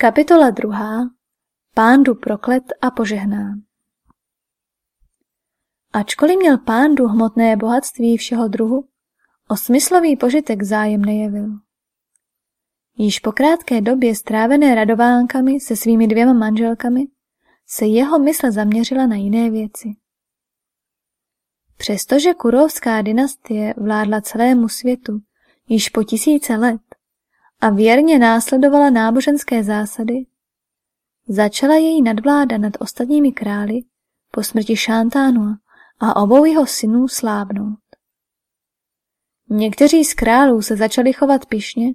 Kapitola druhá. Pándu proklet a požehnán. Ačkoliv měl pándu hmotné bohatství všeho druhu, o smyslový požitek zájem nejevil. Již po krátké době strávené radovánkami se svými dvěma manželkami se jeho mysl zaměřila na jiné věci. Přestože kurovská dynastie vládla celému světu již po tisíce let a věrně následovala náboženské zásady, začala její nadvláda nad ostatními králi po smrti Šantánua a obou jeho synů slábnout. Někteří z králů se začali chovat pišně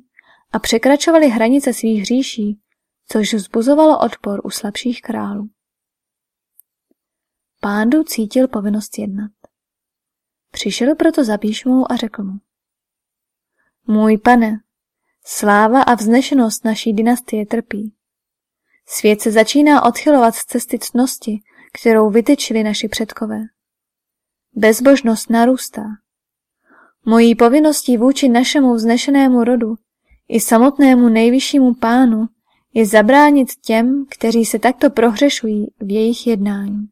a překračovali hranice svých hříší, což vzbuzovalo odpor u slabších králů. Pándu cítil povinnost jednat. Přišel proto za píšmou a řekl mu. Můj pane, sláva a vznešenost naší dynastie trpí. Svět se začíná odchylovat z cesty ctnosti, kterou vytyčili naši předkové. Bezbožnost narůstá. Mojí povinností vůči našemu vznešenému rodu i samotnému nejvyššímu pánu je zabránit těm, kteří se takto prohřešují v jejich jednání.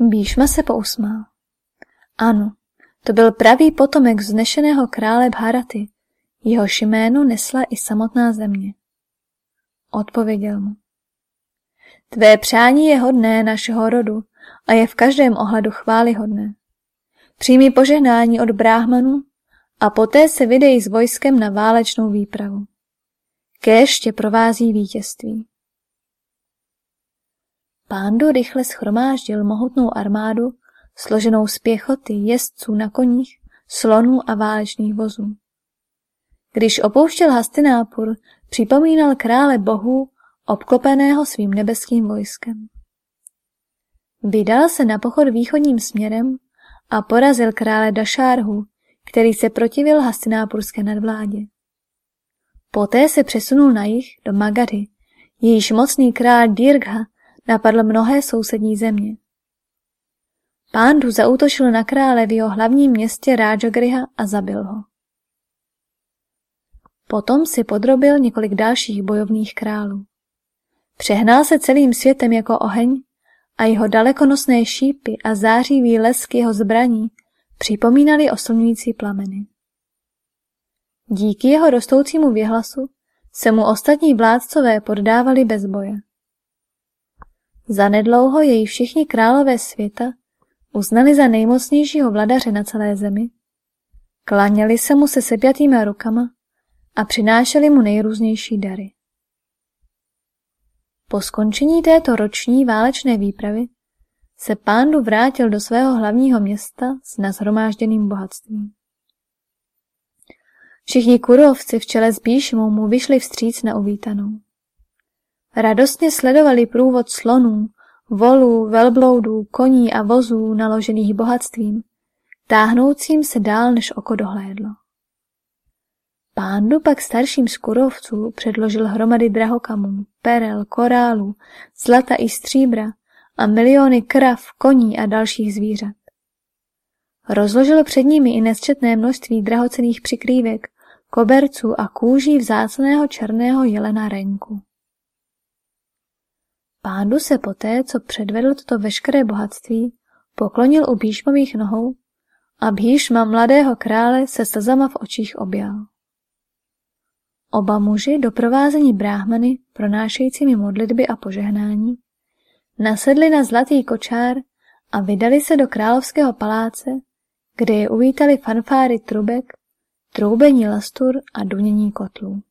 Bíšma se pousmál. Ano, to byl pravý potomek vznešeného krále Bharaty, jeho jméno nesla i samotná země. Odpověděl mu. Tvé přání je hodné našeho rodu a je v každém ohledu chválihodné. Přijmi požehnání od bráhmanu a poté se vydej s vojskem na válečnou výpravu. Kéž tě provází vítězství. Pándu rychle schromáždil mohutnou armádu, složenou z pěchoty, jezdců na koních, slonů a válečných vozů. Když opouštěl Hastinápur, připomínal krále bohů, obklopeného svým nebeským vojskem. Vydal se na pochod východním směrem a porazil krále Dašárhu, který se protivil Hastinápurské nadvládě. Poté se přesunul na jih do Magadhy, jejíž mocný král Dirgha napadl mnohé sousední země. Pándu zaútočil na krále v jeho hlavním městě Rajagriha a zabil ho. Potom si podrobil několik dalších bojovných králů. Přehnal se celým světem jako oheň a jeho dalekonosné šípy a zářivý lesk jeho zbraní připomínali oslňující plameny. Díky jeho rostoucímu věhlasu se mu ostatní vládcové poddávali bez boje. Zanedlouho jej všichni králové světa uznali za nejmocnějšího vladaře na celé zemi, klaněli se mu se sepjatýma rukama a přinášeli mu nejrůznější dary. Po skončení této roční válečné výpravy se pándu vrátil do svého hlavního města s nazhromážděným bohatstvím. Všichni kurovci v čele s Bíšmou mu vyšli vstříc na uvítanou. Radostně sledovali průvod slonů, volů, velbloudů, koní a vozů naložených bohatstvím, táhnoucím se dál, než oko dohlédlo. Pándu pak starším z kurovců předložil hromady drahokamů, perel, korálů, zlata i stříbra a miliony krav, koní a dalších zvířat. Rozložil před nimi i nesčetné množství drahocených přikrývek, koberců a kůží vzácného černého jelena renku. Pándu se poté, co předvedl toto veškeré bohatství, poklonil u Bíšmových nohou a Bíšma mladého krále se slzama v očích objal. Oba muži, doprovázení bráhmany, pronášejícími modlitby a požehnání, nasedli na zlatý kočár a vydali se do královského paláce, kde je uvítali fanfáry trubek, troubení lastur a dunění kotlů.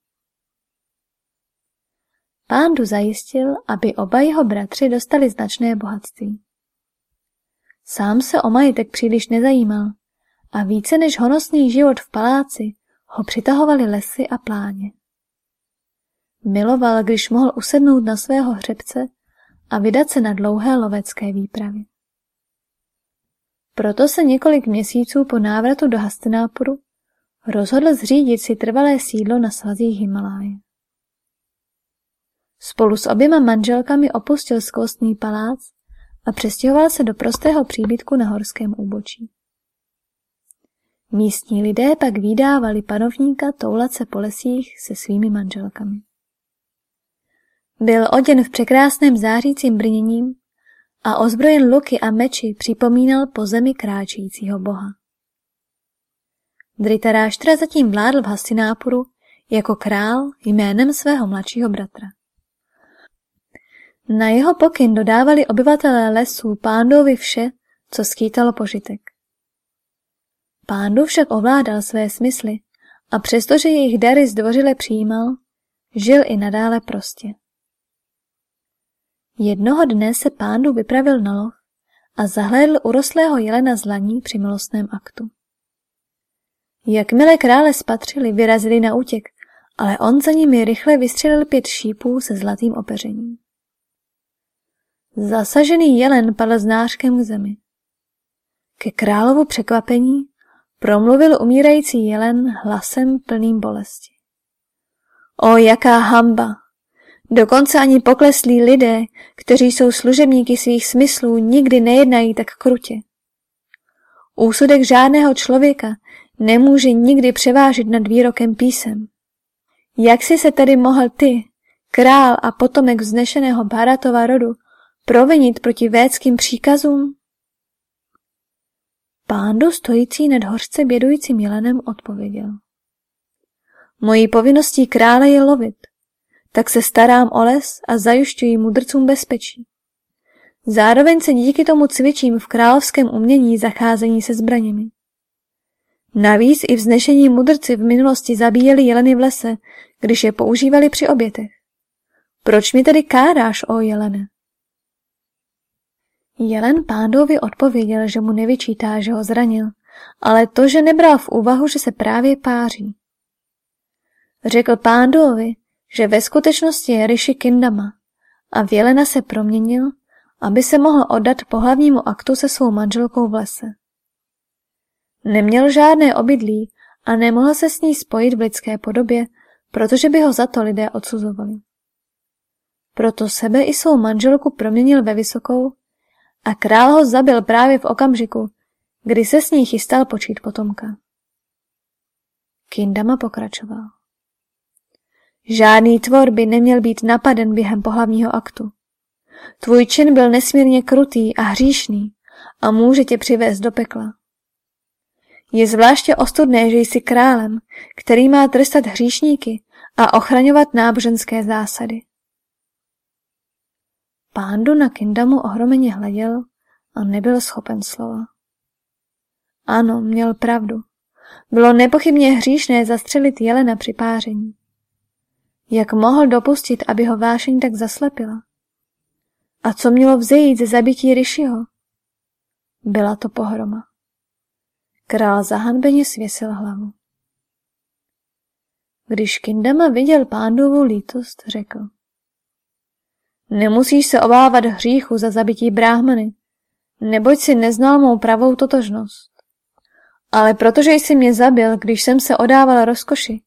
Pándu zajistil, aby oba jeho bratři dostali značné bohatství. Sám se o majetek příliš nezajímal a více než honosný život v paláci ho přitahovaly lesy a pláně. Miloval, když mohl usednout na svého hřebce a vydat se na dlouhé lovecké výpravy. Proto se několik měsíců po návratu do Hastinápuru rozhodl zřídit si trvalé sídlo na svazích Himaláje. Spolu s oběma manželkami opustil skvostný palác a přestěhoval se do prostého příbytku na horském úbočí. Místní lidé pak vydávali panovníka toulat se po lesích se svými manželkami. Byl oděn v překrásném zářícím brněním a ozbrojen luky a meči připomínal po zemi kráčejícího boha. Dritaráštra zatím vládl v Hastinápuru jako král jménem svého mladšího bratra. Na jeho pokyn dodávali obyvatelé lesů pándovi vše, co skýtalo požitek. Pándu však ovládal své smysly a přestože jejich dary zdvořile přijímal, žil i nadále prostě. Jednoho dne se pándu vypravil na lov a zahlédl urostlého jelena zlaní při milostném aktu. Jakmile krále spatřili, vyrazili na útěk, ale on za nimi rychle vystřelil pět šípů se zlatým opeřením. Zasažený jelen padl nářkem k zemi. Ke královu překvapení promluvil umírající jelen hlasem plným bolesti. O, jaká hamba! Dokonce ani pokleslí lidé, kteří jsou služebníky svých smyslů, nikdy nejednají tak krutě. Úsudek žádného člověka nemůže nikdy převážit nad výrokem písem. Jak jsi se tedy mohl ty, král a potomek vznešeného Bharatova rodu, provinit proti védským příkazům? Pándu stojící nad hořce bědujícím jelenem odpověděl. Mojí povinností krále je lovit, tak se starám o les a zajišťuji mudrcům bezpečí. Zároveň se díky tomu cvičím v královském umění zacházení se zbraněmi. Navíc i vznešení mudrci v minulosti zabíjeli jeleny v lese, když je používali při obětech. Proč mi tedy káráš, o jelene? Jelen pándovi odpověděl, že mu nevyčítá, že ho zranil, ale to, že nebral v úvahu, že se právě páří. Řekl pándovi, že ve skutečnosti je Rishi Kindama a v jelena se proměnil, aby se mohl oddat pohlavnímu aktu se svou manželkou v lese. Neměl žádné obydlí a nemohl se s ní spojit v lidské podobě, protože by ho za to lidé odsuzovali. Proto sebe i svou manželku proměnil ve vysokou a král ho zabil právě v okamžiku, kdy se s ní chystal počít potomka. Kindama pokračoval. Žádný tvor by neměl být napaden během pohlavního aktu. Tvůj čin byl nesmírně krutý a hříšný a může tě přivést do pekla. Je zvláště ostudné, že jsi králem, který má trestat hříšníky a ochraňovat náboženské zásady. Pándu na Kindamu ohromeně hleděl a nebyl schopen slova. Ano, měl pravdu. Bylo nepochybně hříšné zastřelit jelena při páření. Jak mohl dopustit, aby ho vášeň tak zaslepila? A co mělo vzejít ze zabití Rishiho? Byla to pohroma. Král zahanbeně svěsil hlavu. Když Kindama viděl pándovu lítost, řekl. Nemusíš se obávat hříchu za zabití bráhmany, neboť si neznal mou pravou totožnost. Ale protože jsi mě zabil, když jsem se odával rozkoši,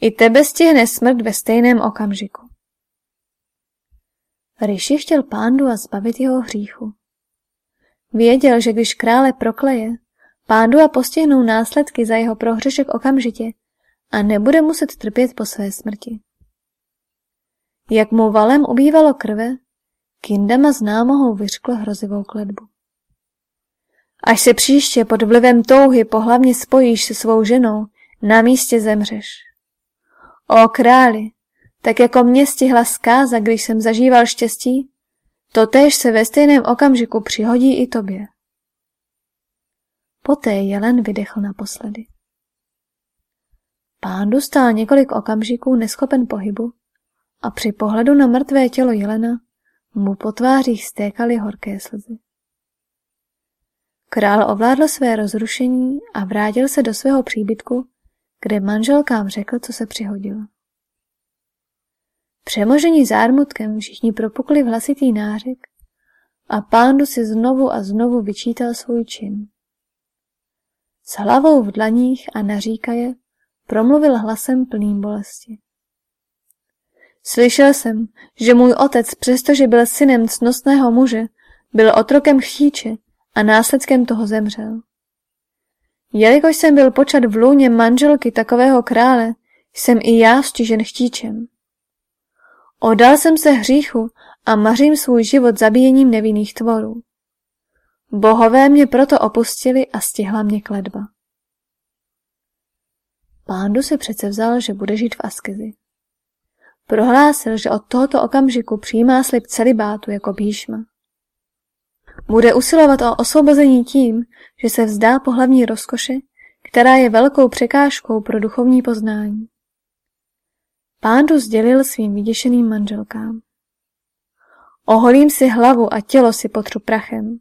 i tebe stihne smrt ve stejném okamžiku. Rishi chtěl pándu a zbavit jeho hříchu. Věděl, že když krále prokleje, pándu a postihnou následky za jeho prohřešek okamžitě a nebude muset trpět po své smrti. Jak mu valem ubývalo krve, Kindama z námohou vyřkl hrozivou kledbu. Až se příště pod vlivem touhy pohlavně spojíš se svou ženou, na místě zemřeš. O králi, tak jako mě stihla zkáza, když jsem zažíval štěstí, totéž se ve stejném okamžiku přihodí i tobě. Poté jelen vydechl naposledy. Pán dostal několik okamžiků neschopen pohybu a při pohledu na mrtvé tělo jelena mu po tvářích stékaly horké slzy. Král ovládl své rozrušení a vrátil se do svého příbytku, kde manželkám řekl, co se přihodilo. Přemožení zármutkem všichni propukli v hlasitý nářek a pándu si znovu a znovu vyčítal svůj čin. S hlavou v dlaních a naříkaje promluvil hlasem plným bolesti. Slyšel jsem, že můj otec, přestože byl synem cnostného muže, byl otrokem chtíče a následkem toho zemřel. Jelikož jsem byl počat v lůně manželky takového krále, jsem i já stižen chtíčem. Odal jsem se hříchu a mařím svůj život zabíjením nevinných tvorů. Bohové mě proto opustili a stihla mě kledba. Pándu si přece vzal, že bude žít v askezi. Prohlásil, že od tohoto okamžiku přijímá slib celibátu jako bíšma. Bude usilovat o osvobození tím, že se vzdá pohlavní rozkoše, která je velkou překážkou pro duchovní poznání. Pándu sdělil svým vyděšeným manželkám. Oholím si hlavu a tělo si potřu prachem.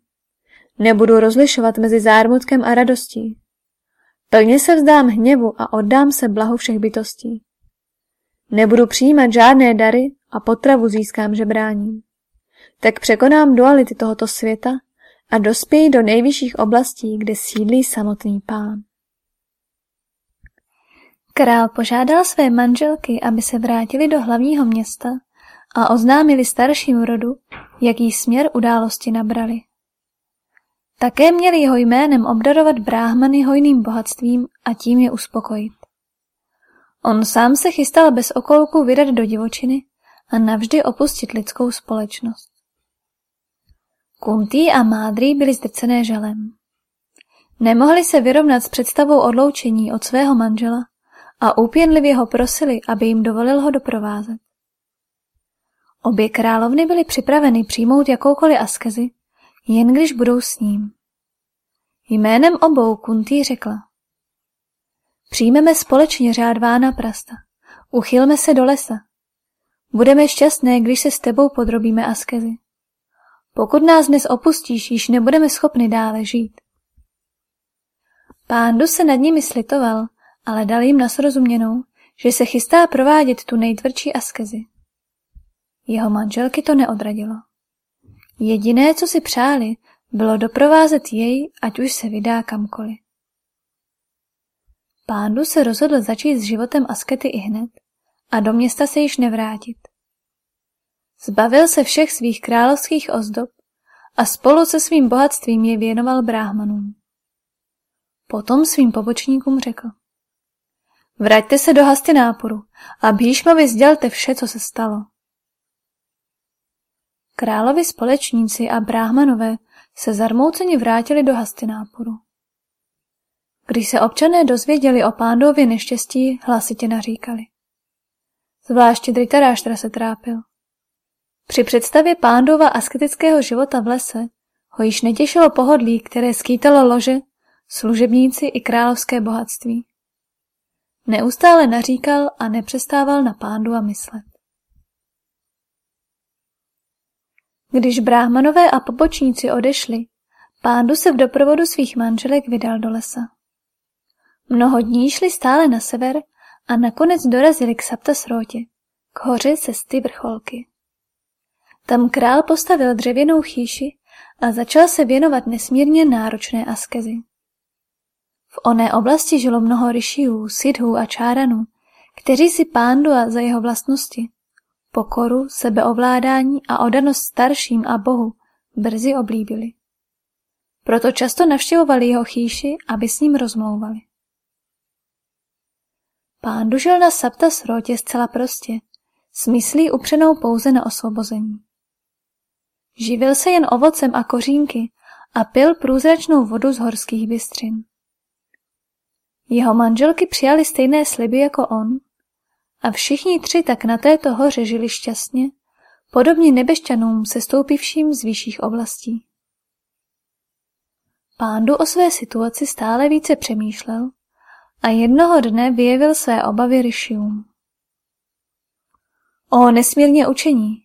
Nebudu rozlišovat mezi zármutkem a radostí. Plně se vzdám hněvu a oddám se blahu všech bytostí. Nebudu přijímat žádné dary a potravu získám žebráním. Tak překonám duality tohoto světa a dospěji do nejvyšších oblastí, kde sídlí samotný pán. Král požádal své manželky, aby se vrátili do hlavního města a oznámili staršímu rodu, jaký směr události nabrali. Také měli jeho jménem obdarovat bráhmany hojným bohatstvím a tím je uspokojit. On sám se chystal bez okolku vydat do divočiny a navždy opustit lidskou společnost. Kuntý a Mádrý byli zdrcené žalem. Nemohli se vyrovnat s představou odloučení od svého manžela a úpěnlivě ho prosili, aby jim dovolil ho doprovázet. Obě královny byly připraveny přijmout jakoukoliv askezi, jen když budou s ním. Jménem obou Kuntý řekla. Přijmeme společně řád Vána Prasta. Uchylme se do lesa. Budeme šťastné, když se s tebou podrobíme askezi. Pokud nás dnes opustíš, již nebudeme schopni dále žít. Pándu se nad nimi slitoval, ale dal jim nasrozuměnou, že se chystá provádět tu nejtvrdší askezi. Jeho manželky to neodradilo. Jediné, co si přáli, bylo doprovázet jej, ať už se vydá kamkoliv. Pándu se rozhodl začít s životem askety i hned a do města se již nevrátit. Zbavil se všech svých královských ozdob a spolu se svým bohatstvím je věnoval bráhmanům. Potom svým pobočníkům řekl. Vraťte se do Hastináporu a Bhíšmovi sdělte vše, co se stalo. Královi společníci a bráhmanové se zarmouceni vrátili do Hastináporu. Když se občané dozvěděli o pándově neštěstí, hlasitě naříkali. Zvláště Dritaráštra se trápil. Při představě pándova asketického života v lese ho již netěšilo pohodlí, které skýtalo lože, služebníci i královské bohatství. Neustále naříkal a nepřestával na pándu a myslet. Když bráhmanové a pobočníci odešli, pándu se v doprovodu svých manželek vydal do lesa. Mnoho dní šli stále na sever a nakonec dorazili k Saptasrotě, k hoře cesty vrcholky. Tam král postavil dřevěnou chýši a začal se věnovat nesmírně náročné askezi. V oné oblasti žilo mnoho ryšiů, sidhů a čáranů, kteří si a za jeho vlastnosti, pokoru, sebeovládání a odanost starším a Bohu brzy oblíbili. Proto často navštěvovali jeho chýši, aby s ním rozmlouvali. Pán žil na Sapta srotě zcela prostě, s myslí upřenou pouze na osvobození. Živil se jen ovocem a kořínky a pil průzračnou vodu z horských bystřin. Jeho manželky přijali stejné sliby jako on a všichni tři tak na této hoře žili šťastně, podobně nebešťanům se stoupivším z vyšších oblastí. Pándu o své situaci stále více přemýšlel a jednoho dne vyjevil své obavy Rishium. O nesmírně učení!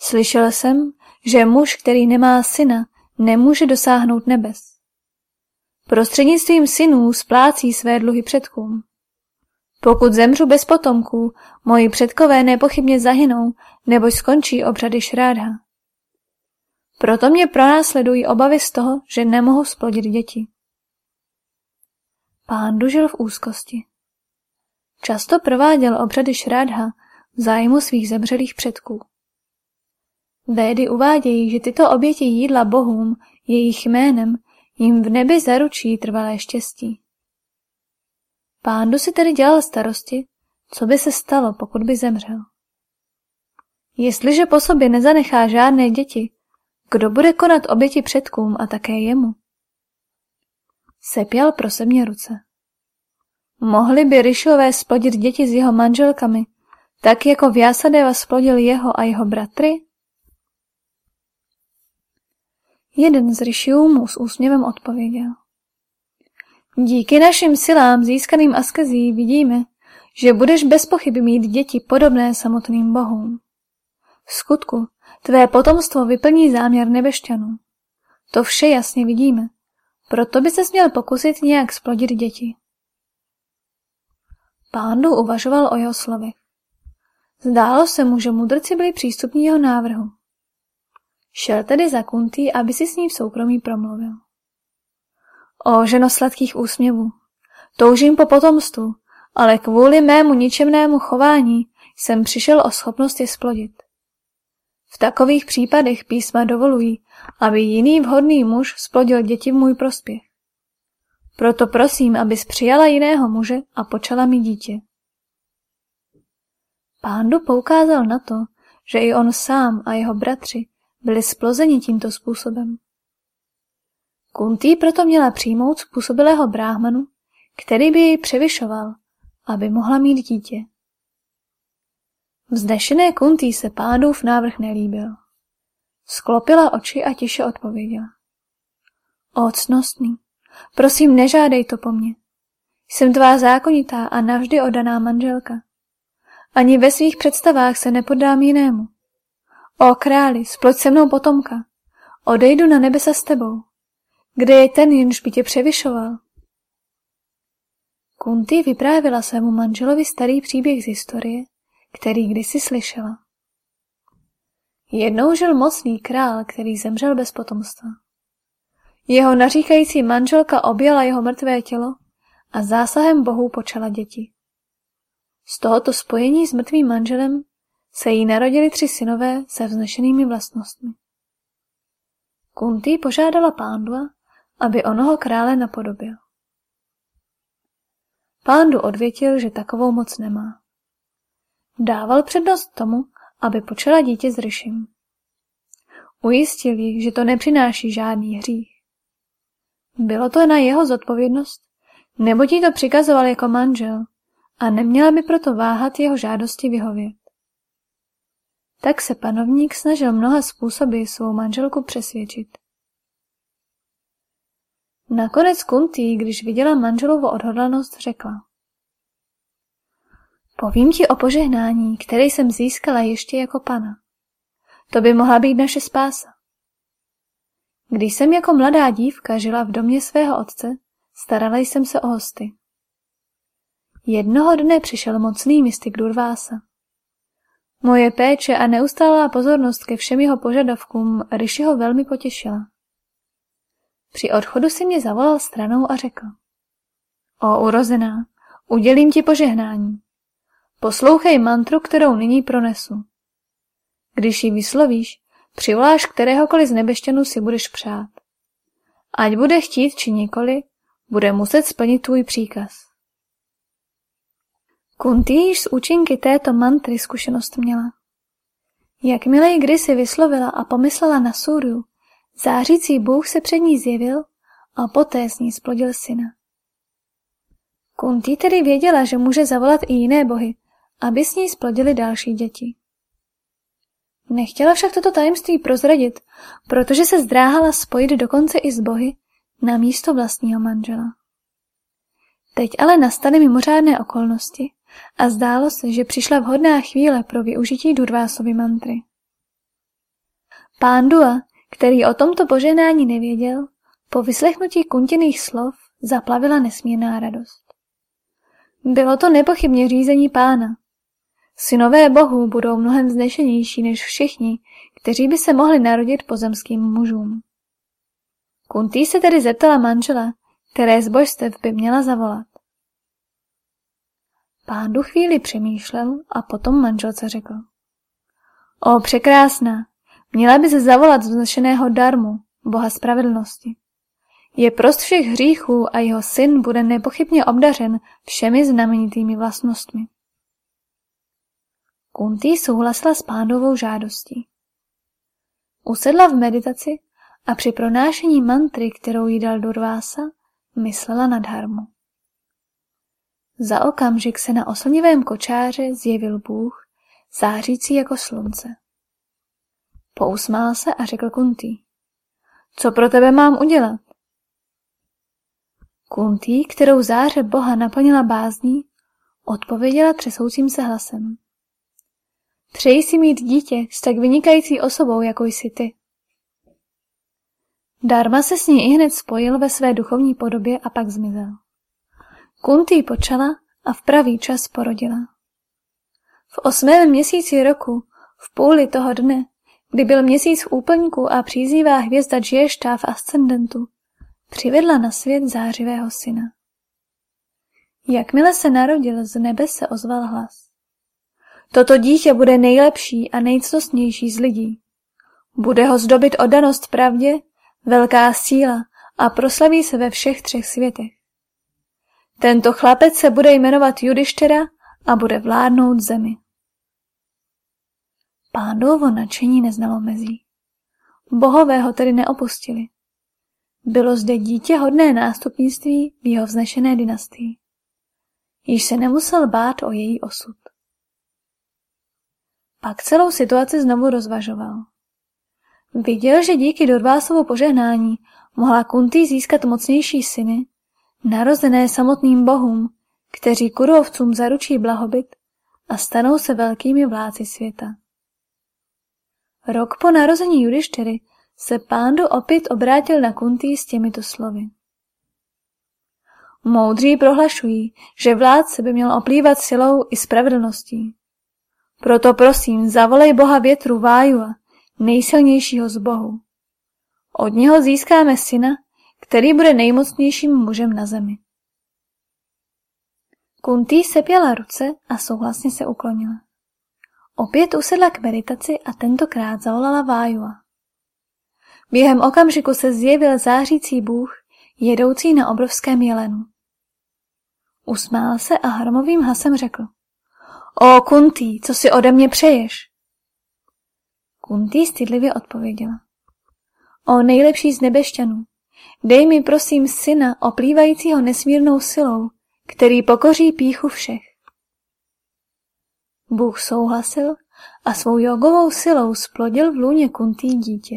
Slyšel jsem, že muž, který nemá syna, nemůže dosáhnout nebes. Prostřednictvím synů splácí své dluhy předkům. Pokud zemřu bez potomků, moji předkové nepochybně zahynou, nebo skončí obřady šrádha. Proto mě pronásledují obavy z toho, že nemohu splodit děti. Pán dužil v úzkosti. Často prováděl obřady šrádha v zájmu svých zemřelých předků. Védy uvádějí, že tyto oběti jídla bohům jejich jménem jim v nebi zaručí trvalé štěstí. Pándu si tedy dělal starosti, co by se stalo, pokud by zemřel. Jestliže po sobě nezanechá žádné děti, kdo bude konat oběti předkům a také jemu? Sepěl pro sebně ruce. Mohli by Ryšové splodit děti s jeho manželkami, tak jako Vyasadeva splodil jeho a jeho bratry? Jeden z Ryšiů mu s úsměvem odpověděl. Díky našim silám získaným askezí vidíme, že budeš bez pochyby mít děti podobné samotným bohům. V skutku, tvé potomstvo vyplní záměr nebešťanů. To vše jasně vidíme. Proto by se měl pokusit nějak splodit děti. Pándu uvažoval o jeho slovech. Zdálo se mu, že mudrci byli přístupní jeho návrhu. Šel tedy za Kuntý, aby si s ní v soukromí promluvil. O ženo sladkých úsměvů, toužím po potomstvu, ale kvůli mému ničemnému chování jsem přišel o schopnost je splodit. V takových případech písma dovolují, aby jiný vhodný muž splodil děti v můj prospěch. Proto prosím, abys přijala jiného muže a počala mi dítě. Pándu poukázal na to, že i on sám a jeho bratři byli splozeni tímto způsobem. Kuntý proto měla přijmout způsobilého bráhmanu, který by jej převyšoval, aby mohla mít dítě. Vznešené Kuntý se pádův návrh nelíbil. Sklopila oči a tiše odpověděla. O cnostný, prosím nežádej to po mně. Jsem tvá zákonitá a navždy odaná manželka. Ani ve svých představách se nepodám jinému. O králi, sploď se mnou potomka. Odejdu na nebesa s tebou. Kde je ten, jenž by tě převyšoval? Kunty vyprávila svému manželovi starý příběh z historie, který kdysi slyšela. Jednou žil mocný král, který zemřel bez potomstva. Jeho naříkající manželka objala jeho mrtvé tělo a zásahem bohů počala děti. Z tohoto spojení s mrtvým manželem se jí narodili tři synové se vznešenými vlastnostmi. Kunty požádala Pándua, aby onoho krále napodobil. Pándu odvětil, že takovou moc nemá. Dával přednost tomu, aby počala dítě s Ryšim. Ujistil ji, že to nepřináší žádný hřích. Bylo to na jeho zodpovědnost, nebo jí to přikazoval jako manžel a neměla by proto váhat jeho žádosti vyhovět. Tak se panovník snažil mnoha způsoby svou manželku přesvědčit. Nakonec Kuntý, když viděla manželovu odhodlanost, řekla. Povím ti o požehnání, které jsem získala ještě jako pana. To by mohla být naše spása. Když jsem jako mladá dívka žila v domě svého otce, starala jsem se o hosty. Jednoho dne přišel mocný mystik Durvása. Moje péče a neustálá pozornost ke všem jeho požadavkům Ryšiho velmi potěšila. Při odchodu si mě zavolal stranou a řekl. O urozená, udělím ti požehnání. Poslouchej mantru, kterou nyní pronesu. Když ji vyslovíš, přivoláš kteréhokoliv z nebešťanů si budeš přát. Ať bude chtít či nikoli, bude muset splnit tvůj příkaz. Kunti již z účinky této mantry zkušenost měla. Jakmile ji kdysi vyslovila a pomyslela na Súriu, zářící Bůh se před ní zjevil a poté z ní splodil syna. Kunti tedy věděla, že může zavolat i jiné bohy, aby s ní splodili další děti. Nechtěla však toto tajemství prozradit, protože se zdráhala spojit dokonce i s bohy na místo vlastního manžela. Teď ale nastaly mimořádné okolnosti a zdálo se, že přišla vhodná chvíle pro využití Durvásovy mantry. Pán Dua, který o tomto poženání nevěděl, po vyslechnutí kuntěných slov zaplavila nesmírná radost. Bylo to nepochybně řízení pána. Synové bohů budou mnohem znešenější než všichni, kteří by se mohli narodit pozemským mužům. Kuntý se tedy zeptala manžela, které z božstev by měla zavolat. Pándu chvíli přemýšlel a potom manželce řekl. O, překrásná, měla by se zavolat vznešeného darmu, boha spravedlnosti. Je prost všech hříchů a jeho syn bude nepochybně obdařen všemi znamenitými vlastnostmi. Kunti souhlasila s pándovou žádostí. Usedla v meditaci a při pronášení mantry, kterou jí dal Durvása, myslela nad harmu. Za okamžik se na oslnivém kočáře zjevil Bůh, zářící jako slunce. Pousmál se a řekl Kuntý. Co pro tebe mám udělat? Kuntý, kterou záře Boha naplnila bázní, odpověděla třesoucím se hlasem. Přeji si mít dítě s tak vynikající osobou, jako jsi ty. Dharma se s ní i hned spojil ve své duchovní podobě a pak zmizel. Kuntý počala a v pravý čas porodila. V osmém měsíci roku, v půli toho dne, kdy byl měsíc v úplňku a přízývá hvězda Džieštá v ascendentu, přivedla na svět zářivého syna. Jakmile se narodil, z nebe se ozval hlas. Toto dítě bude nejlepší a nejcnostnější z lidí. Bude ho zdobit odanost pravdě, velká síla a proslaví se ve všech třech světech. Tento chlapec se bude jmenovat Judištera a bude vládnout zemi. Pándovo nadšení neznalo mezí. Bohové ho tedy neopustili. Bylo zde dítě hodné nástupnictví v jeho vznešené dynastii. Již se nemusel bát o její osud. Pak celou situaci znovu rozvažoval. Viděl, že díky Dorvásovu požehnání mohla Kunty získat mocnější syny, narozené samotným bohům, kteří kurovcům zaručí blahobyt a stanou se velkými vládci světa. Rok po narození Judištěry se pándu opět obrátil na Kuntý s těmito slovy. Moudří prohlašují, že vládce by měl oplývat silou i spravedlností. Proto prosím, zavolej boha větru Vájua, nejsilnějšího z bohu. Od něho získáme syna, který bude nejmocnějším mužem na zemi. Kuntý sepěla ruce a souhlasně se uklonila. Opět usedla k meditaci a tentokrát zavolala Vájua. Během okamžiku se zjevil zářící bůh, jedoucí na obrovském jelenu. Usmál se a hromovým hlasem řekl. O, Kuntý, co si ode mě přeješ? Kuntý stydlivě odpověděla. O nejlepší z nebešťanů, dej mi prosím syna oplývajícího nesmírnou silou, který pokoří píchu všech. Bůh souhlasil a svou jogovou silou splodil v lůně Kuntý dítě.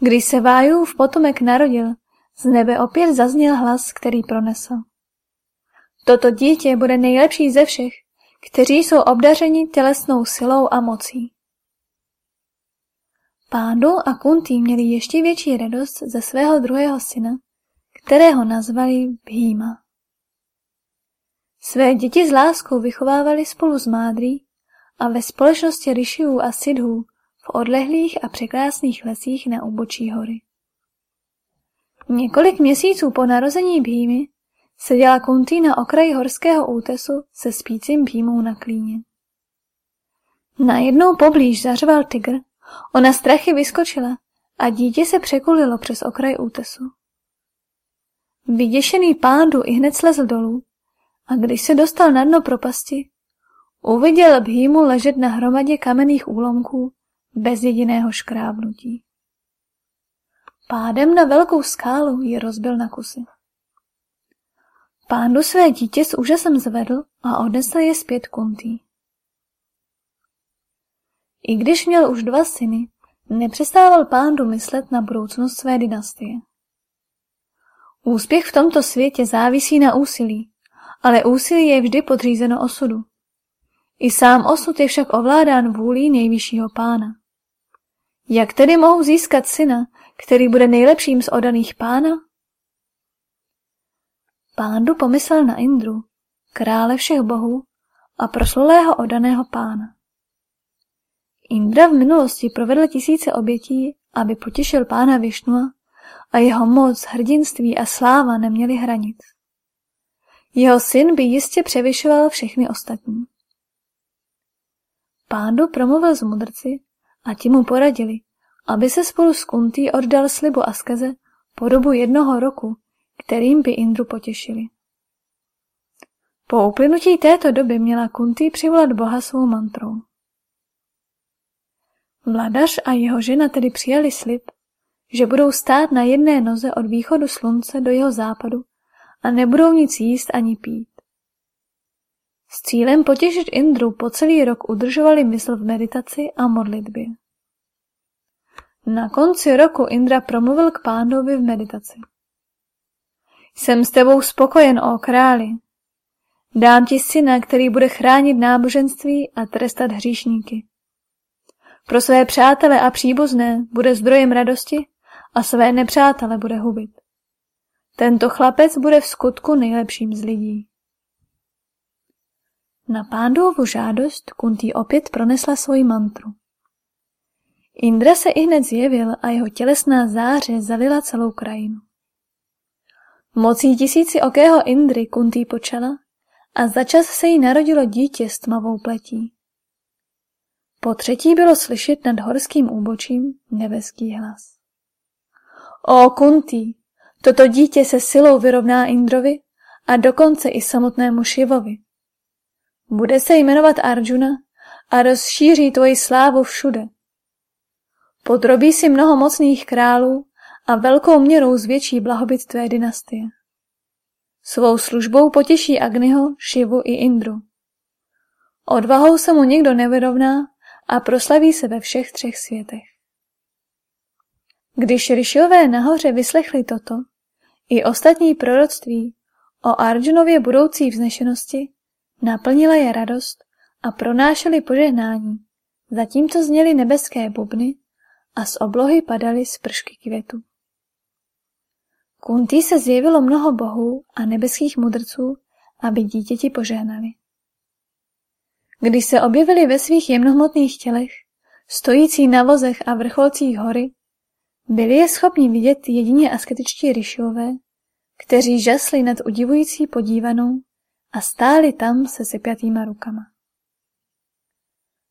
Když se Vájův potomek narodil, z nebe opět zazněl hlas, který pronesl. Toto dítě bude nejlepší ze všech, kteří jsou obdařeni tělesnou silou a mocí. Pándu a Kuntý měli ještě větší radost ze svého druhého syna, kterého nazvali Bhima. Své děti s láskou vychovávali spolu s Mádrý a ve společnosti Rishiů a Sidhů v odlehlých a překrásných lesích na úbočí hory. Několik měsíců po narození Bhímy seděla Kuntý na okraji horského útesu se spícím Bhímou na klíně. Najednou poblíž zařval tygr, ona strachy vyskočila a dítě se překulilo přes okraj útesu. Vyděšený pándu i hned slezl dolů a když se dostal na dno propasti, uviděl Bhímu ležet na hromadě kamenných úlomků bez jediného škrábnutí. Pádem na velkou skálu ji rozbil na kusy. Pándu své dítě s úžasem zvedl a odnesl je zpět Kuntý. I když měl už dva syny, nepřestával pándu myslet na budoucnost své dynastie. Úspěch v tomto světě závisí na úsilí, ale úsilí je vždy podřízeno osudu. I sám osud je však ovládán vůlí nejvyššího pána. Jak tedy mohu získat syna, který bude nejlepším z odaných pána? Pándu pomyslel na Indru, krále všech bohů a proslulého odaného pána. Indra v minulosti provedl tisíce obětí, aby potěšil pána Višnua a jeho moc, hrdinství a sláva neměly hranic. Jeho syn by jistě převyšoval všechny ostatní. Pándu promluvil s mudrci a ti mu poradili, aby se spolu s Kuntý oddal slibu Askeze po dobu jednoho roku, kterým by Indru potěšili. Po uplynutí této doby měla Kunti přivolat Boha svou mantrou. Vladař a jeho žena tedy přijali slib, že budou stát na jedné noze od východu slunce do jeho západu a nebudou nic jíst ani pít. S cílem potěšit Indru po celý rok udržovali mysl v meditaci a modlitbě. Na konci roku Indra promluvil k pándovi v meditaci. Jsem s tebou spokojen, o králi. Dám ti syna, který bude chránit náboženství a trestat hříšníky. Pro své přátele a příbuzné bude zdrojem radosti a své nepřátele bude hubit. Tento chlapec bude v skutku nejlepším z lidí. Na pándovu žádost Kuntý opět pronesla svoji mantru. Indra se i hned zjevil a jeho tělesná záře zalila celou krajinu. Mocí tisíci okého Indry Kuntý počala a začas se jí narodilo dítě s tmavou pletí. Po třetí bylo slyšet nad horským úbočím nebeský hlas. O Kuntý, toto dítě se silou vyrovná Indrovi a dokonce i samotnému Šivovi. Bude se jmenovat Arjuna a rozšíří tvoji slávu všude. Podrobí si mnoho mocných králů a velkou měrou zvětší blahobyt tvé dynastie. Svou službou potěší Agniho, Šivu i Indru. Odvahou se mu nikdo nevyrovná a proslaví se ve všech třech světech. Když Rišiové nahoře vyslechli toto, i ostatní proroctví o Arjunově budoucí vznešenosti, naplnila je radost a pronášeli požehnání, zatímco zněly nebeské bubny a z oblohy padaly spršky květu. Kuntý se zjevilo mnoho bohů a nebeských mudrců, aby dítěti požehnali. Když se objevili ve svých jemnohmotných tělech, stojící na vozech a vrcholcích hory, byli je schopni vidět jedině asketičtí ryšové, kteří žasli nad udivující podívanou a stáli tam se sepjatýma rukama.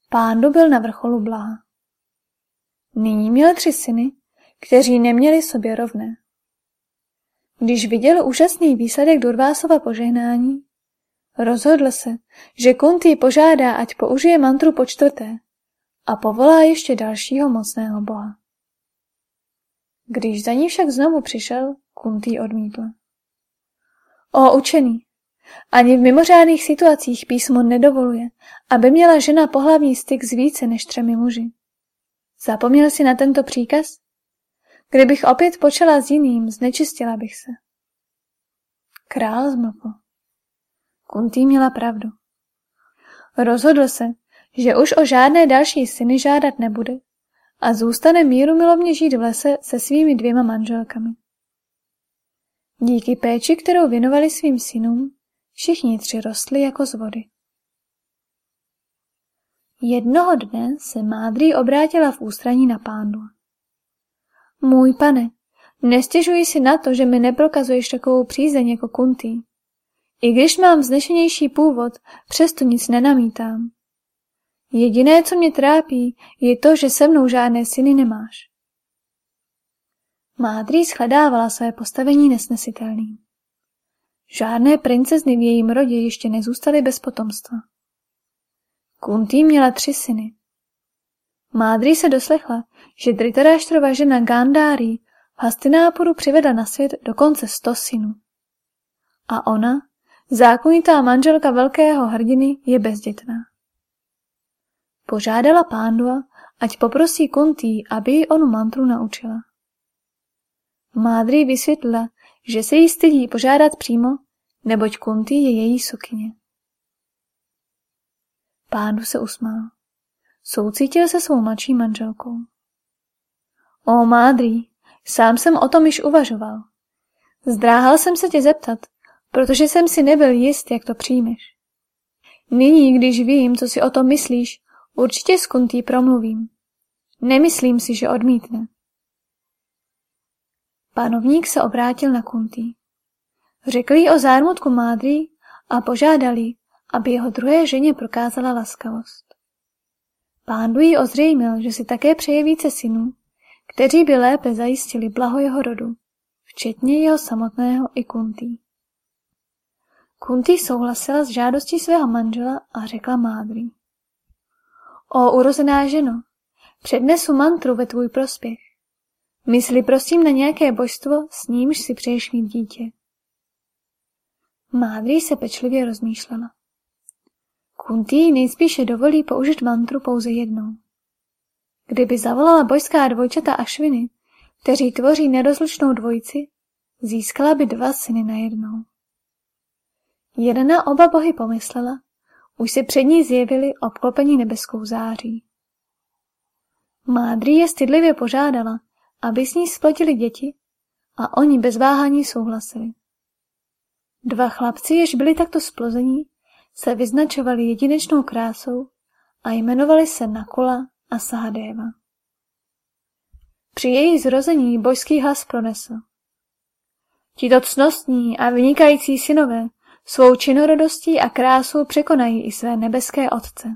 Pándu byl na vrcholu blaha. Nyní měl tři syny, kteří neměli sobě rovné. Když viděl úžasný výsledek Durvásova požehnání, rozhodl se, že Kunti požádá, ať použije mantru po čtvrté a povolá ještě dalšího mocného boha. Když za ní však znovu přišel, Kunti odmítl. O učený, ani v mimořádných situacích písmo nedovoluje, aby měla žena pohlavní styk s více než třemi muži. Zapomněl si na tento příkaz? Kdybych opět počala s jiným, znečistila bych se. Král zmlkl. Kuntý měla pravdu. Rozhodl se, že už o žádné další syny žádat nebude a zůstane míru milovně žít v lese se svými dvěma manželkami. Díky péči, kterou věnovali svým synům, všichni tři rostli jako z vody. Jednoho dne se Mádrý obrátila v ústraní na pándu. Můj pane, nestěžuji si na to, že mi neprokazuješ takovou přízeň jako kuntý. I když mám vznešenější původ, přesto nic nenamítám. Jediné, co mě trápí, je to, že se mnou žádné syny nemáš. Mádrý shledávala své postavení nesnesitelným. Žádné princezny v jejím rodě ještě nezůstaly bez potomstva. Kuntý měla tři syny. Mádrý se doslechla, že Dritaráštrova žena Gandári v Hastináporu přivedla na svět dokonce sto synů. A ona, zákonitá manželka velkého hrdiny, je bezdětná. Požádala pándua, ať poprosí Kuntý, aby ji onu mantru naučila. Mádrý vysvětlila, že se jí stydí požádat přímo, neboť Kunty je její sukyně. Pánu se usmál. Soucítil se svou mladší manželkou. O, Mádrý, sám jsem o tom již uvažoval. Zdráhal jsem se tě zeptat, protože jsem si nebyl jist, jak to přijmeš. Nyní, když vím, co si o tom myslíš, určitě s Kuntý promluvím. Nemyslím si, že odmítne. Panovník se obrátil na Kuntý. Řekl jí o zármutku Mádry a požádal jí, aby jeho druhé ženě prokázala laskavost. Pándu jí ozřejmil, že si také přeje více synů, kteří by lépe zajistili blaho jeho rodu, včetně jeho samotného i Kuntý. Kunti souhlasila s žádostí svého manžela a řekla Mádry. O urozená ženo, přednesu mantru ve tvůj prospěch. Mysli prosím na nějaké božstvo, s nímž si přeješ mít dítě. Mádry se pečlivě rozmýšlela. Kunti nejspíše dovolí použít mantru pouze jednou. Kdyby zavolala bojská dvojčata Ašviny, kteří tvoří nerozlučnou dvojici, získala by dva syny najednou. Jedna oba bohy pomyslela, už se před ní zjevili obklopení nebeskou září. Mádrý je stydlivě požádala, aby s ní splotili děti a oni bez váhání souhlasili. Dva chlapci, jež byli takto splození, se vyznačovali jedinečnou krásou a jmenovali se Nakula a Sahadeva. Při jejich zrození božský hlas pronesl. Tito cnostní a vynikající synové svou činorodostí a krásou překonají i své nebeské otce.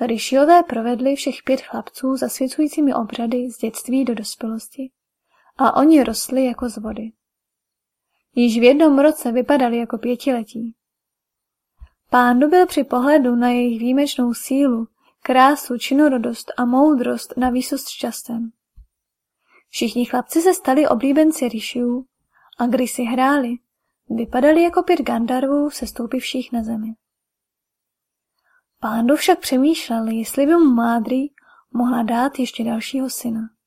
Ryšiové provedli všech pět chlapců zasvěcujícími obřady z dětství do dospělosti a oni rostli jako z vody. Již v jednom roce vypadali jako pětiletí. Pándu byl při pohledu na jejich výjimečnou sílu, krásu, činorodost a moudrost na výsost šťastem. Všichni chlapci se stali oblíbenci Rishiů a když si hráli, vypadali jako pět Gandarvů sestoupivších na zemi. Pándu však přemýšlel, jestli by mu Mádry mohla dát ještě dalšího syna.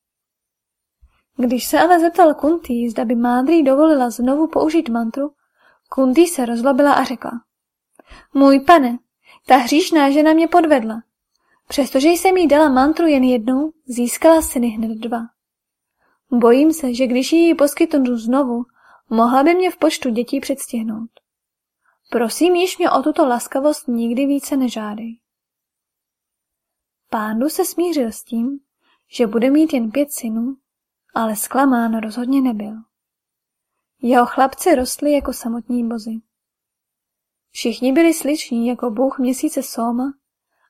Když se ale zeptal Kuntý, zda by Mádry dovolila znovu použít mantru, Kuntý se rozlobila a řekla. Můj pane, ta hříšná žena mě podvedla. Přestože jsem jí dala mantru jen jednou, získala syny hned dva. Bojím se, že když jí poskytnu znovu, mohla by mě v počtu dětí předstihnout. Prosím již mě o tuto laskavost nikdy více nežádej. Pándu se smířil s tím, že bude mít jen pět synů, ale zklamán rozhodně nebyl. Jeho chlapci rostli jako samotní bozy. Všichni byli sliční jako bůh měsíce Soma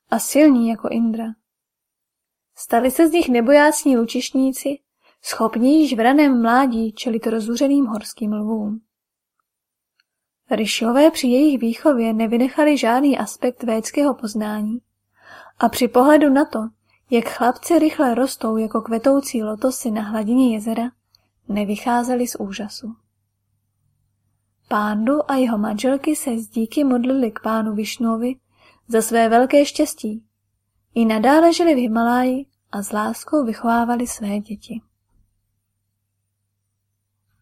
a silní jako Indra. Stali se z nich nebojácní lučišníci, schopní již v raném mládí čelit rozuřeným horským lvům. Ryšové při jejich výchově nevynechali žádný aspekt védského poznání a při pohledu na to, jak chlapci rychle rostou jako kvetoucí lotosy na hladině jezera, nevycházeli z úžasu. Pándu a jeho manželky se z díky modlili k pánu Višnovi za své velké štěstí. I nadále žili v Himaláji a s láskou vychovávali své děti.